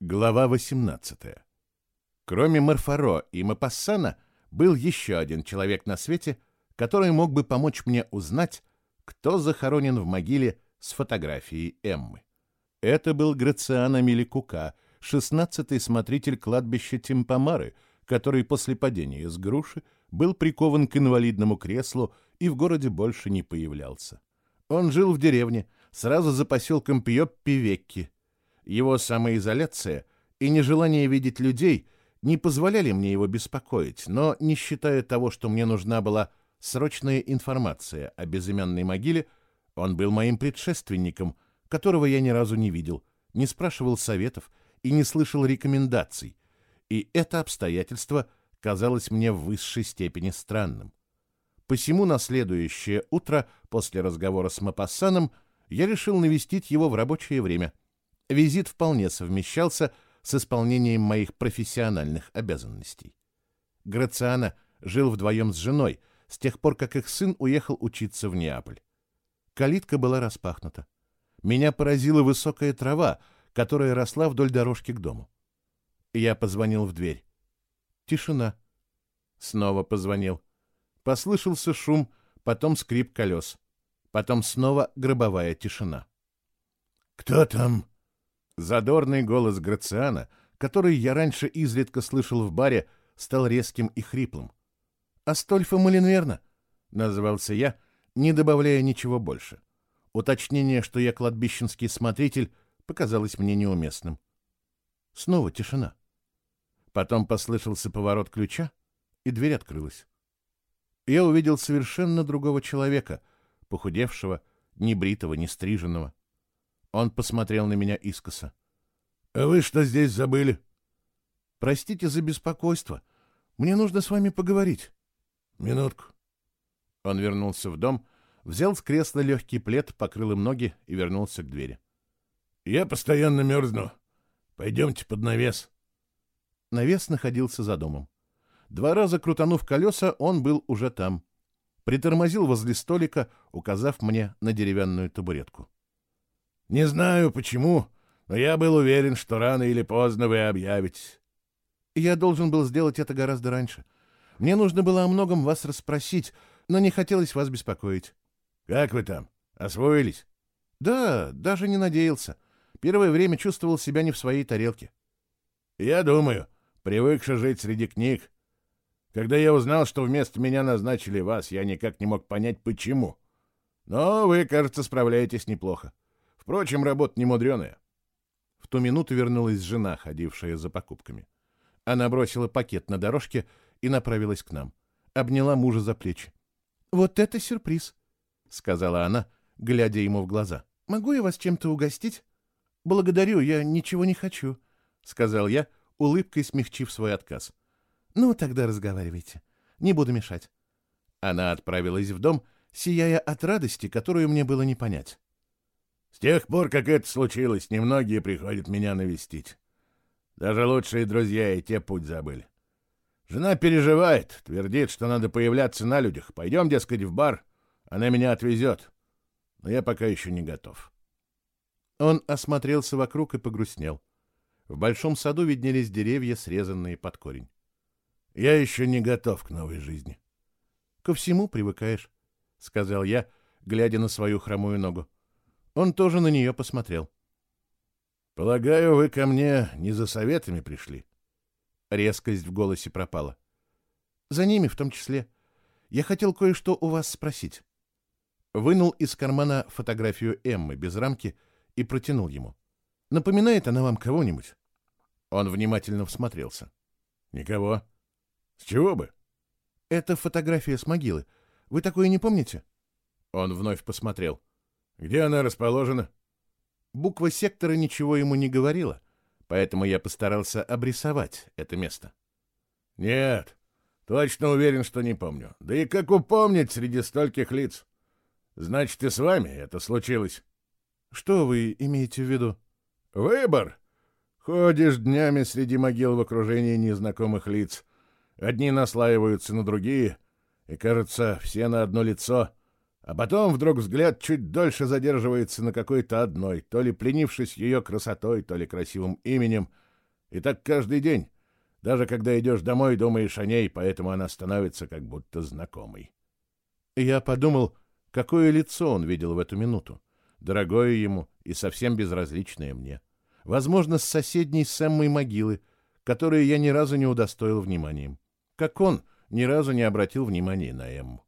Глава 18. Кроме Марфаро и Мапассана, был еще один человек на свете, который мог бы помочь мне узнать, кто захоронен в могиле с фотографией Эммы. Это был Грациано Миликука, шестнадцатый смотритель кладбища Тимпомары, который после падения с груши был прикован к инвалидному креслу и в городе больше не появлялся. Он жил в деревне, сразу за поселком Пьоппи-Векки, его самоизоляция и нежелание видеть людей не позволяли мне его беспокоить, но, не считая того, что мне нужна была срочная информация о безымянной могиле, он был моим предшественником, которого я ни разу не видел, не спрашивал советов и не слышал рекомендаций, и это обстоятельство казалось мне в высшей степени странным. Посему на следующее утро, после разговора с Мапассаном, я решил навестить его в рабочее время — Визит вполне совмещался с исполнением моих профессиональных обязанностей. Грациана жил вдвоем с женой с тех пор, как их сын уехал учиться в Неаполь. Калитка была распахнута. Меня поразила высокая трава, которая росла вдоль дорожки к дому. Я позвонил в дверь. Тишина. Снова позвонил. Послышался шум, потом скрип колес. Потом снова гробовая тишина. «Кто там?» Задорный голос Грациана, который я раньше изредка слышал в баре, стал резким и хриплым. «Астольфо Малинверна», — назывался я, не добавляя ничего больше. Уточнение, что я кладбищенский смотритель, показалось мне неуместным. Снова тишина. Потом послышался поворот ключа, и дверь открылась. Я увидел совершенно другого человека, похудевшего, небритого, нестриженного. Он посмотрел на меня искоса. «А вы что здесь забыли?» «Простите за беспокойство. Мне нужно с вами поговорить». «Минутку». Он вернулся в дом, взял с кресла легкий плед, покрыл им ноги и вернулся к двери. «Я постоянно мерзну. Пойдемте под навес». Навес находился за домом. Два раза крутанув колеса, он был уже там. Притормозил возле столика, указав мне на деревянную табуретку. Не знаю почему, но я был уверен, что рано или поздно вы объявитесь. Я должен был сделать это гораздо раньше. Мне нужно было о многом вас расспросить, но не хотелось вас беспокоить. Как вы там? Освоились? Да, даже не надеялся. Первое время чувствовал себя не в своей тарелке. Я думаю, привыкший жить среди книг. Когда я узнал, что вместо меня назначили вас, я никак не мог понять, почему. Но вы, кажется, справляетесь неплохо. Впрочем, работа не мудреная. В ту минуту вернулась жена, ходившая за покупками. Она бросила пакет на дорожке и направилась к нам. Обняла мужа за плечи. «Вот это сюрприз!» — сказала она, глядя ему в глаза. «Могу я вас чем-то угостить?» «Благодарю, я ничего не хочу», — сказал я, улыбкой смягчив свой отказ. «Ну, тогда разговаривайте. Не буду мешать». Она отправилась в дом, сияя от радости, которую мне было не понять. С тех пор, как это случилось, немногие приходят меня навестить. Даже лучшие друзья и те путь забыли. Жена переживает, твердит, что надо появляться на людях. Пойдем, дескать, в бар, она меня отвезет. Но я пока еще не готов. Он осмотрелся вокруг и погрустнел. В большом саду виднелись деревья, срезанные под корень. Я еще не готов к новой жизни. — Ко всему привыкаешь, — сказал я, глядя на свою хромую ногу. Он тоже на нее посмотрел. «Полагаю, вы ко мне не за советами пришли?» Резкость в голосе пропала. «За ними в том числе. Я хотел кое-что у вас спросить». Вынул из кармана фотографию Эммы без рамки и протянул ему. «Напоминает она вам кого-нибудь?» Он внимательно всмотрелся. «Никого. С чего бы?» «Это фотография с могилы. Вы такое не помните?» Он вновь посмотрел. Где она расположена? Буква сектора ничего ему не говорила, поэтому я постарался обрисовать это место. Нет, точно уверен, что не помню. Да и как упомнить среди стольких лиц? Значит, и с вами это случилось. Что вы имеете в виду? Выбор. Ходишь днями среди могил в окружении незнакомых лиц. Одни наслаиваются на другие, и, кажется, все на одно лицо — а потом вдруг взгляд чуть дольше задерживается на какой-то одной, то ли пленившись ее красотой, то ли красивым именем, И так каждый день. Даже когда идешь домой, думаешь о ней, поэтому она становится как будто знакомой. Я подумал, какое лицо он видел в эту минуту. Дорогое ему и совсем безразличное мне. Возможно, с соседней Сэммой могилы, которую я ни разу не удостоил вниманием. Как он ни разу не обратил внимания на Эмму.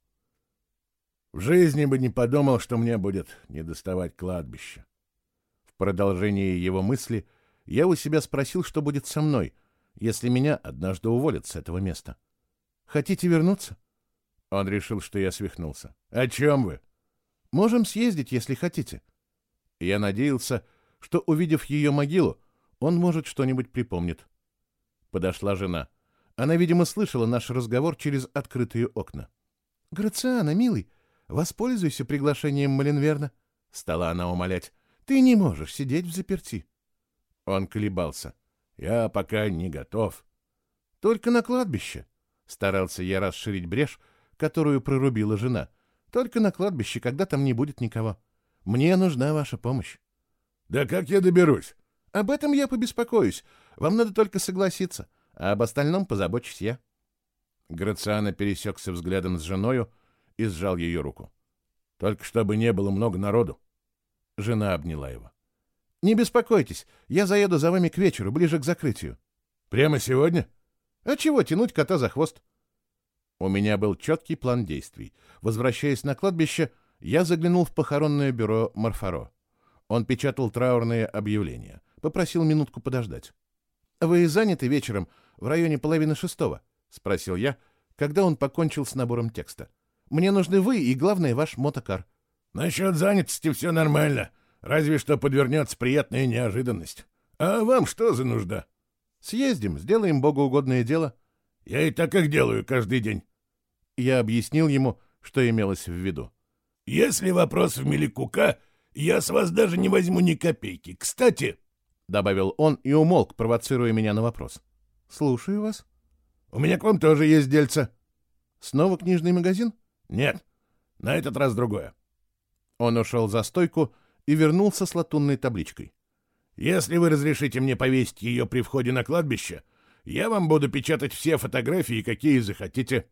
В жизни бы не подумал, что мне будет недоставать кладбища. В продолжении его мысли я у себя спросил, что будет со мной, если меня однажды уволят с этого места. Хотите вернуться? Он решил, что я свихнулся. О чем вы? Можем съездить, если хотите. Я надеялся, что, увидев ее могилу, он, может, что-нибудь припомнит. Подошла жена. Она, видимо, слышала наш разговор через открытые окна. — Грациана, милый, воспользуйся приглашением Маленверна, — стала она умолять. — Ты не можешь сидеть в заперти. Он колебался. — Я пока не готов. — Только на кладбище. Старался я расширить брешь, которую прорубила жена. Только на кладбище, когда там не будет никого. Мне нужна ваша помощь. — Да как я доберусь? — Об этом я побеспокоюсь. Вам надо только согласиться а об остальном позабочусь я. Грациано пересекся взглядом с женою и сжал ее руку. Только чтобы не было много народу. Жена обняла его. — Не беспокойтесь, я заеду за вами к вечеру, ближе к закрытию. — Прямо сегодня? — А чего тянуть кота за хвост? У меня был четкий план действий. Возвращаясь на кладбище, я заглянул в похоронное бюро Марфаро. Он печатал траурные объявления. Попросил минутку подождать. «Вы заняты вечером в районе половины шестого?» — спросил я, когда он покончил с набором текста. «Мне нужны вы и, главное, ваш мотокар». «Насчет занятости все нормально, разве что подвернется приятная неожиданность. А вам что за нужда?» «Съездим, сделаем богоугодное дело». «Я и так их делаю каждый день». Я объяснил ему, что имелось в виду. «Если вопрос в Меликука, я с вас даже не возьму ни копейки. Кстати...» — добавил он и умолк, провоцируя меня на вопрос. «Слушаю вас». «У меня к вам тоже есть дельце». «Снова книжный магазин?» «Нет, на этот раз другое». Он ушел за стойку и вернулся с латунной табличкой. «Если вы разрешите мне повесить ее при входе на кладбище, я вам буду печатать все фотографии, какие захотите».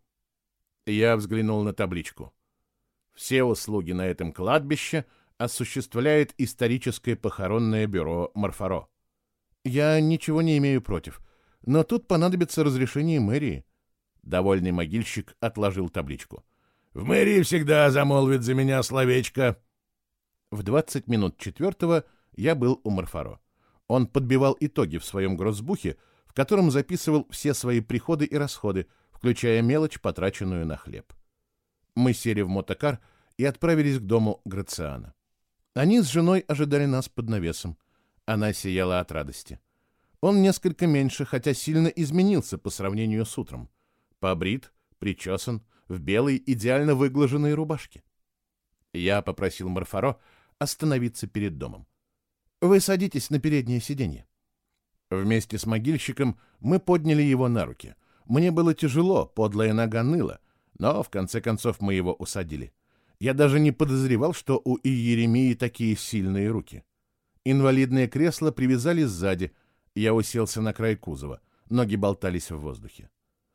Я взглянул на табличку. Все услуги на этом кладбище осуществляет историческое похоронное бюро Марфаро. Я ничего не имею против, но тут понадобится разрешение мэрии. Довольный могильщик отложил табличку. В мэрии всегда замолвит за меня словечко. В 20 минут четвертого я был у Марфаро. Он подбивал итоги в своем гроссбухе, в котором записывал все свои приходы и расходы, включая мелочь, потраченную на хлеб. Мы сели в мотокар и отправились к дому Грациана. Они с женой ожидали нас под навесом. Она сияла от радости. Он несколько меньше, хотя сильно изменился по сравнению с утром. Побрит, причесан, в белой идеально выглаженной рубашке. Я попросил Марфаро остановиться перед домом. «Вы садитесь на переднее сиденье». Вместе с могильщиком мы подняли его на руки. Мне было тяжело, подлая нога ныла, но в конце концов мы его усадили. Я даже не подозревал, что у Иеремии такие сильные руки. Инвалидное кресло привязали сзади. Я уселся на край кузова. Ноги болтались в воздухе.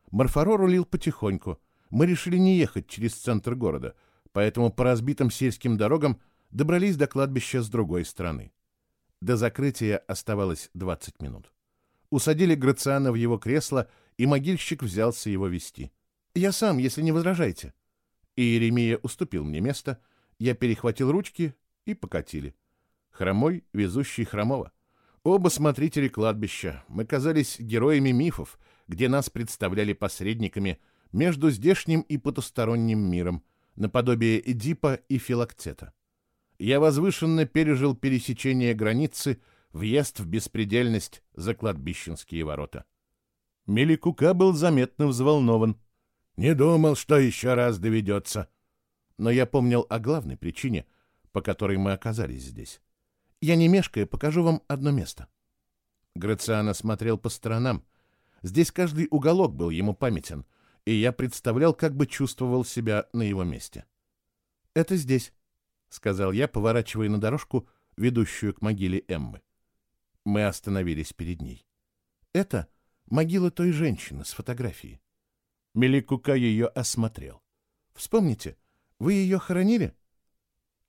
Марфаро рулил потихоньку. Мы решили не ехать через центр города, поэтому по разбитым сельским дорогам добрались до кладбища с другой стороны. До закрытия оставалось 20 минут. Усадили Грациана в его кресло, и могильщик взялся его вести. «Я сам, если не возражаете», и Иеремия уступил мне место, я перехватил ручки и покатили. Хромой, везущий хромого. Оба смотрители кладбища. Мы казались героями мифов, где нас представляли посредниками между здешним и потусторонним миром, наподобие Эдипа и Филактета. Я возвышенно пережил пересечение границы, въезд в беспредельность за кладбищенские ворота. Меликука был заметно взволнован. Не думал, что еще раз доведется. Но я помнил о главной причине, по которой мы оказались здесь. Я не мешкая покажу вам одно место. Грациано смотрел по сторонам. Здесь каждый уголок был ему памятен, и я представлял, как бы чувствовал себя на его месте. «Это здесь», — сказал я, поворачивая на дорожку, ведущую к могиле Эммы. Мы остановились перед ней. Это могила той женщины с фотографии. Меликука ее осмотрел. Вспомните, вы ее хоронили?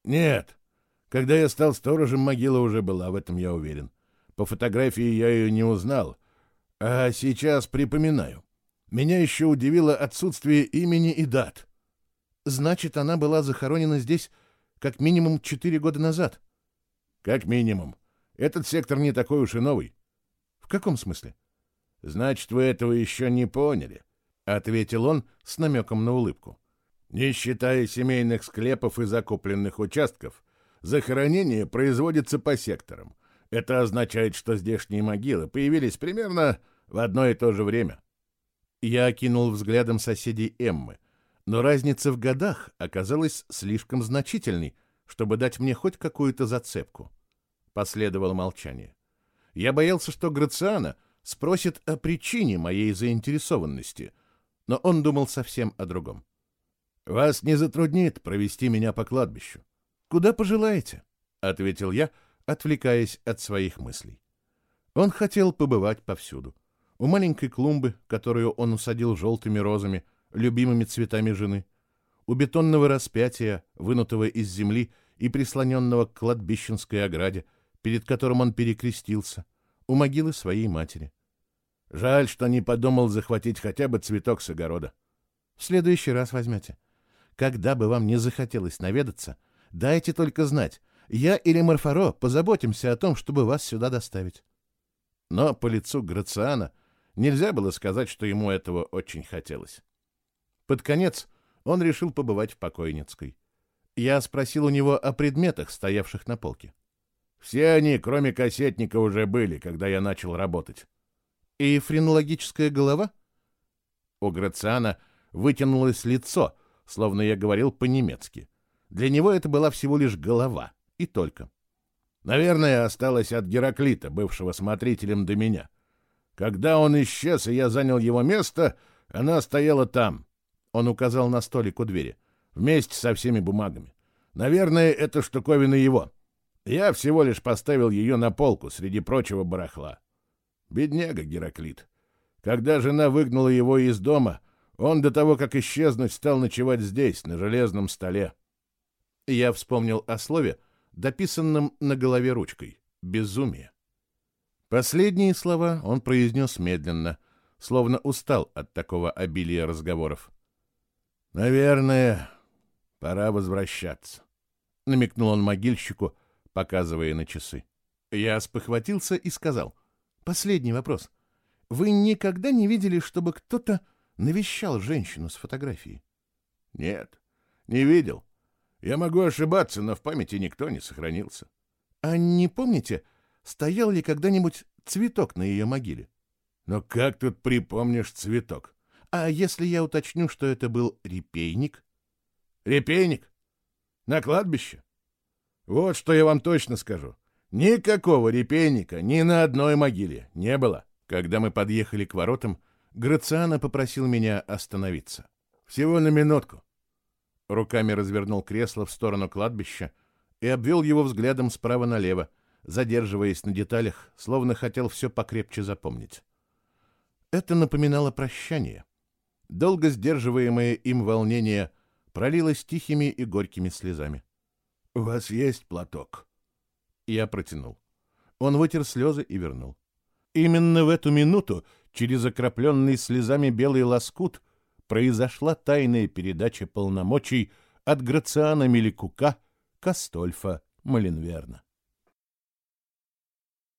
Нет. Когда я стал сторожем, могила уже была, в этом я уверен. По фотографии я ее не узнал. А сейчас припоминаю. Меня еще удивило отсутствие имени и дат. Значит, она была захоронена здесь как минимум четыре года назад. Как минимум. Этот сектор не такой уж и новый. В каком смысле? Значит, вы этого еще не поняли, — ответил он с намеком на улыбку. Не считая семейных склепов и закупленных участков, захоронение производится по секторам. Это означает, что здешние могилы появились примерно в одно и то же время. Я окинул взглядом соседей Эммы, но разница в годах оказалась слишком значительной, чтобы дать мне хоть какую-то зацепку. Последовало молчание. Я боялся, что Грациана спросит о причине моей заинтересованности, но он думал совсем о другом. «Вас не затруднит провести меня по кладбищу?» «Куда пожелаете?» — ответил я, отвлекаясь от своих мыслей. Он хотел побывать повсюду. У маленькой клумбы, которую он усадил желтыми розами, любимыми цветами жены, у бетонного распятия, вынутого из земли и прислоненного к кладбищенской ограде, перед которым он перекрестился, у могилы своей матери. Жаль, что не подумал захватить хотя бы цветок с огорода. В следующий раз возьмете. Когда бы вам не захотелось наведаться, дайте только знать. Я или Марфаро позаботимся о том, чтобы вас сюда доставить. Но по лицу Грациана нельзя было сказать, что ему этого очень хотелось. Под конец он решил побывать в покойницкой. Я спросил у него о предметах, стоявших на полке. Все они, кроме кассетника, уже были, когда я начал работать. И френологическая голова? У Грациана вытянулось лицо, словно я говорил по-немецки. Для него это была всего лишь голова, и только. Наверное, осталось от Гераклита, бывшего смотрителем до меня. Когда он исчез, и я занял его место, она стояла там. Он указал на столик у двери, вместе со всеми бумагами. Наверное, это штуковина его. Я всего лишь поставил ее на полку среди прочего барахла. Бедняга Гераклит. Когда жена выгнала его из дома, он до того, как исчезнуть, стал ночевать здесь, на железном столе. Я вспомнил о слове, дописанном на голове ручкой. Безумие. Последние слова он произнес медленно, словно устал от такого обилия разговоров. «Наверное, пора возвращаться», — намекнул он могильщику, показывая на часы. Я спохватился и сказал. «Последний вопрос. Вы никогда не видели, чтобы кто-то навещал женщину с фотографией?» «Нет, не видел. Я могу ошибаться, но в памяти никто не сохранился». «А не помните, стоял ли когда-нибудь цветок на ее могиле?» «Но как тут припомнишь цветок?» «А если я уточню, что это был репейник?» «Репейник? На кладбище?» Вот что я вам точно скажу. Никакого репейника ни на одной могиле не было. Когда мы подъехали к воротам, Грациана попросил меня остановиться. Всего на минутку. Руками развернул кресло в сторону кладбища и обвел его взглядом справа налево, задерживаясь на деталях, словно хотел все покрепче запомнить. Это напоминало прощание. Долго сдерживаемое им волнение пролилось тихими и горькими слезами. — У вас есть платок? Я протянул. Он вытер слезы и вернул. Именно в эту минуту через окропленный слезами белый лоскут произошла тайная передача полномочий от Грациана Меликука к Астольфа Маленверна.